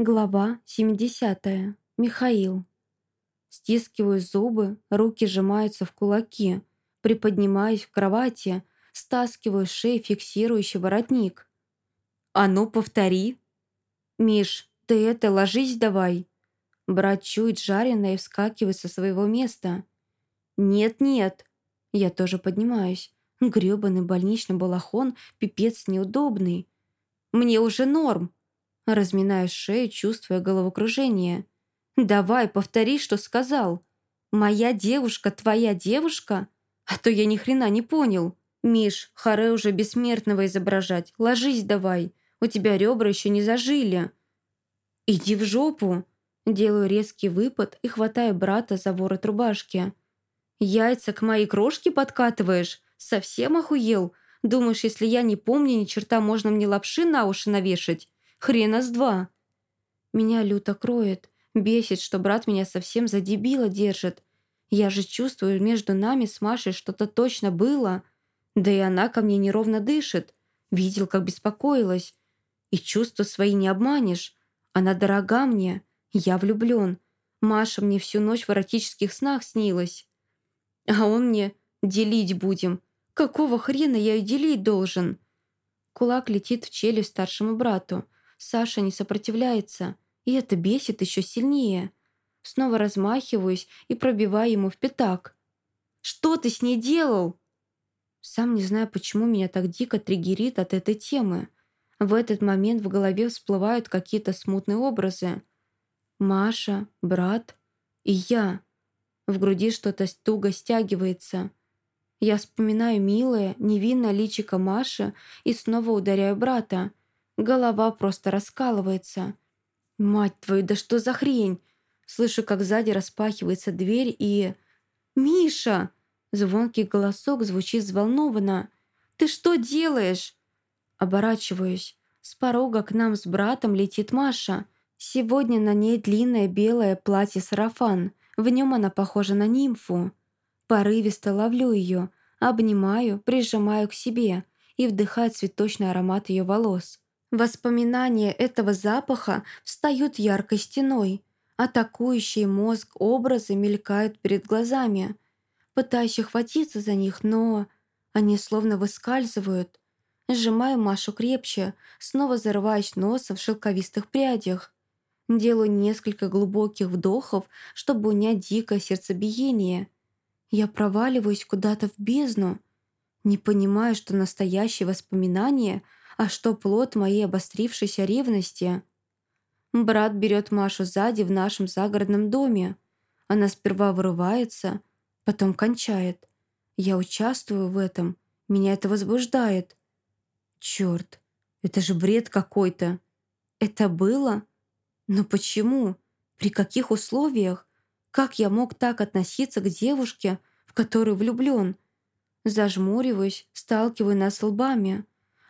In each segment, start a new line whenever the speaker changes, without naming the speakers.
Глава 70. Михаил. Стискиваю зубы, руки сжимаются в кулаки, приподнимаюсь в кровати, стаскиваю с шеи фиксирующий воротник. «А ну, повтори!» «Миш, ты это, ложись давай!» Брат чует жареное и вскакивает со своего места. «Нет-нет!» Я тоже поднимаюсь. Грёбаный больничный балахон пипец неудобный. «Мне уже норм!» Разминаю шею, чувствуя головокружение. «Давай, повтори, что сказал. Моя девушка, твоя девушка? А то я ни хрена не понял. Миш, харе уже бессмертного изображать. Ложись давай. У тебя ребра еще не зажили». «Иди в жопу!» Делаю резкий выпад и хватаю брата за ворот рубашки. «Яйца к моей крошке подкатываешь? Совсем охуел? Думаешь, если я не помню ни черта, можно мне лапши на уши навешать? Хрена с два. Меня люто кроет. Бесит, что брат меня совсем за дебила держит. Я же чувствую, между нами с Машей что-то точно было. Да и она ко мне неровно дышит. Видел, как беспокоилась. И чувства свои не обманешь. Она дорога мне. Я влюблен. Маша мне всю ночь в эротических снах снилась. А он мне делить будем. Какого хрена я ее делить должен? Кулак летит в челюсть старшему брату. Саша не сопротивляется, и это бесит еще сильнее. Снова размахиваюсь и пробиваю ему в пятак. «Что ты с ней делал?» Сам не знаю, почему меня так дико триггерит от этой темы. В этот момент в голове всплывают какие-то смутные образы. Маша, брат и я. В груди что-то туго стягивается. Я вспоминаю милое, невинное личико Маши и снова ударяю брата. Голова просто раскалывается. «Мать твою, да что за хрень?» Слышу, как сзади распахивается дверь и... «Миша!» Звонкий голосок звучит взволнованно. «Ты что делаешь?» Оборачиваюсь. С порога к нам с братом летит Маша. Сегодня на ней длинное белое платье-сарафан. В нем она похожа на нимфу. Порывисто ловлю ее, обнимаю, прижимаю к себе и вдыхаю цветочный аромат ее волос. Воспоминания этого запаха встают яркой стеной. Атакующие мозг образы мелькают перед глазами. Пытаюсь ухватиться за них, но они словно выскальзывают. Сжимаю Машу крепче, снова зарываюсь носом в шелковистых прядях. Делаю несколько глубоких вдохов, чтобы унять дикое сердцебиение. Я проваливаюсь куда-то в бездну. Не понимаю, что настоящие воспоминания — а что плод моей обострившейся ревности. Брат берет Машу сзади в нашем загородном доме. Она сперва вырывается, потом кончает. Я участвую в этом. Меня это возбуждает. Черт, это же бред какой-то. Это было? Но почему? При каких условиях? Как я мог так относиться к девушке, в которую влюблен? Зажмуриваюсь, сталкиваю нас лбами.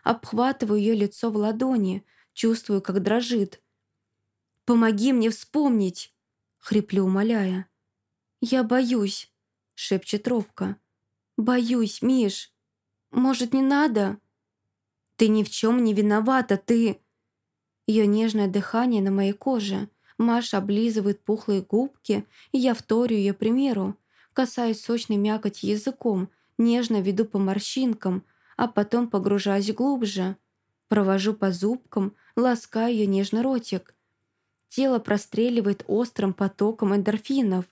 Обхватываю ее лицо в ладони, чувствую, как дрожит. «Помоги мне вспомнить!» — хриплю, умоляя. «Я боюсь», — шепчет робко. «Боюсь, Миш. Может, не надо?» «Ты ни в чем не виновата, ты...» Ее нежное дыхание на моей коже. Маша облизывает пухлые губки, и я вторю ее примеру. Касаюсь сочной мякоти языком, нежно веду по морщинкам — а потом погружаюсь глубже. Провожу по зубкам, ласкаю ее нежный ротик. Тело простреливает острым потоком эндорфинов.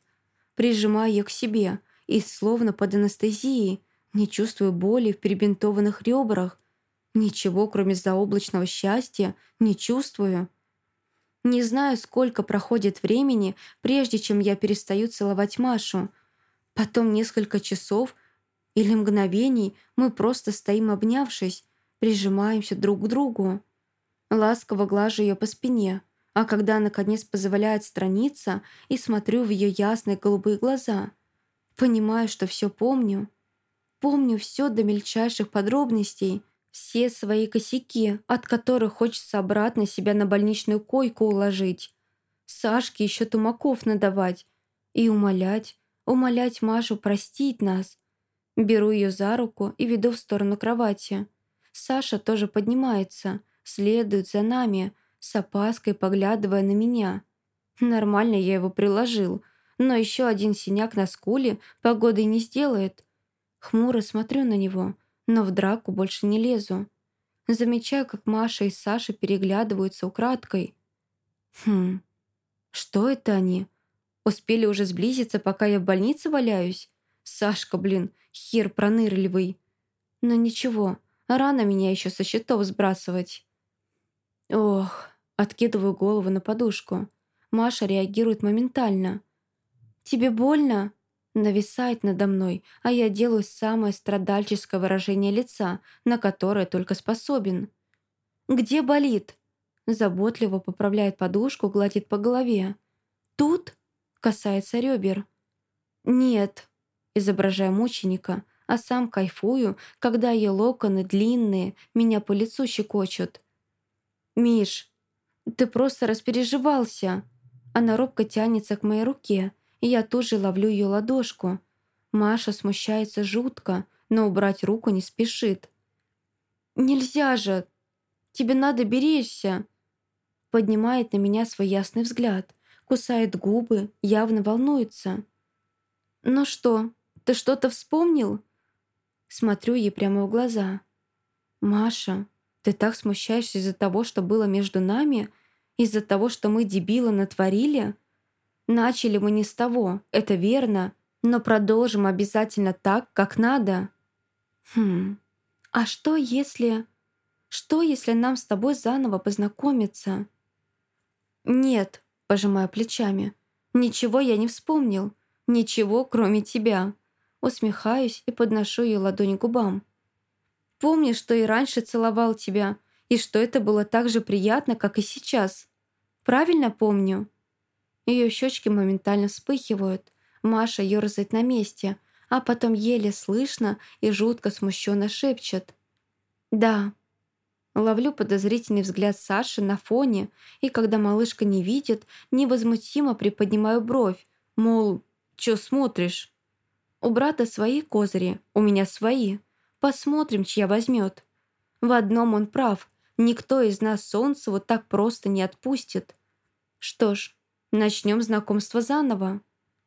Прижимаю ее к себе и, словно под анестезией, не чувствую боли в перебинтованных ребрах. Ничего, кроме заоблачного счастья, не чувствую. Не знаю, сколько проходит времени, прежде чем я перестаю целовать Машу. Потом несколько часов — или мгновений мы просто стоим обнявшись, прижимаемся друг к другу. Ласково глажу ее по спине, а когда наконец позволяет страниться и смотрю в ее ясные голубые глаза, понимаю, что все помню. Помню все до мельчайших подробностей, все свои косяки, от которых хочется обратно себя на больничную койку уложить. Сашке еще тумаков надавать и умолять, умолять Машу простить нас, Беру ее за руку и веду в сторону кровати. Саша тоже поднимается, следует за нами, с опаской поглядывая на меня. Нормально я его приложил, но еще один синяк на скуле погоды не сделает. Хмуро смотрю на него, но в драку больше не лезу. Замечаю, как Маша и Саша переглядываются украдкой. Хм, что это они? Успели уже сблизиться, пока я в больнице валяюсь? Сашка, блин, хер пронырливый. Но ничего, рано меня еще со счетов сбрасывать. Ох, откидываю голову на подушку. Маша реагирует моментально. «Тебе больно?» Нависает надо мной, а я делаю самое страдальческое выражение лица, на которое только способен. «Где болит?» Заботливо поправляет подушку, гладит по голове. «Тут?» Касается ребер. «Нет», изображая мученика, а сам кайфую, когда ее локоны длинные, меня по лицу щекочут. «Миш, ты просто распереживался!» Она робко тянется к моей руке, и я тут же ловлю ее ладошку. Маша смущается жутко, но убрать руку не спешит. «Нельзя же! Тебе надо беречься!» Поднимает на меня свой ясный взгляд, кусает губы, явно волнуется. «Ну что, ты что-то вспомнил?» Смотрю ей прямо в глаза. «Маша, ты так смущаешься из-за того, что было между нами? Из-за того, что мы дебила натворили? Начали мы не с того, это верно, но продолжим обязательно так, как надо». «Хм, а что если... Что если нам с тобой заново познакомиться?» «Нет», — пожимаю плечами, — «ничего я не вспомнил. Ничего, кроме тебя». Усмехаюсь и подношу ее ладонь к губам. «Помни, что и раньше целовал тебя, и что это было так же приятно, как и сейчас. Правильно помню?» Ее щечки моментально вспыхивают. Маша ерзает на месте, а потом еле слышно и жутко смущенно шепчет. «Да». Ловлю подозрительный взгляд Саши на фоне, и когда малышка не видит, невозмутимо приподнимаю бровь, мол, «Чё смотришь?» У брата свои козыри, у меня свои. Посмотрим, чья возьмет. В одном он прав. Никто из нас солнце вот так просто не отпустит. Что ж, начнем знакомство заново.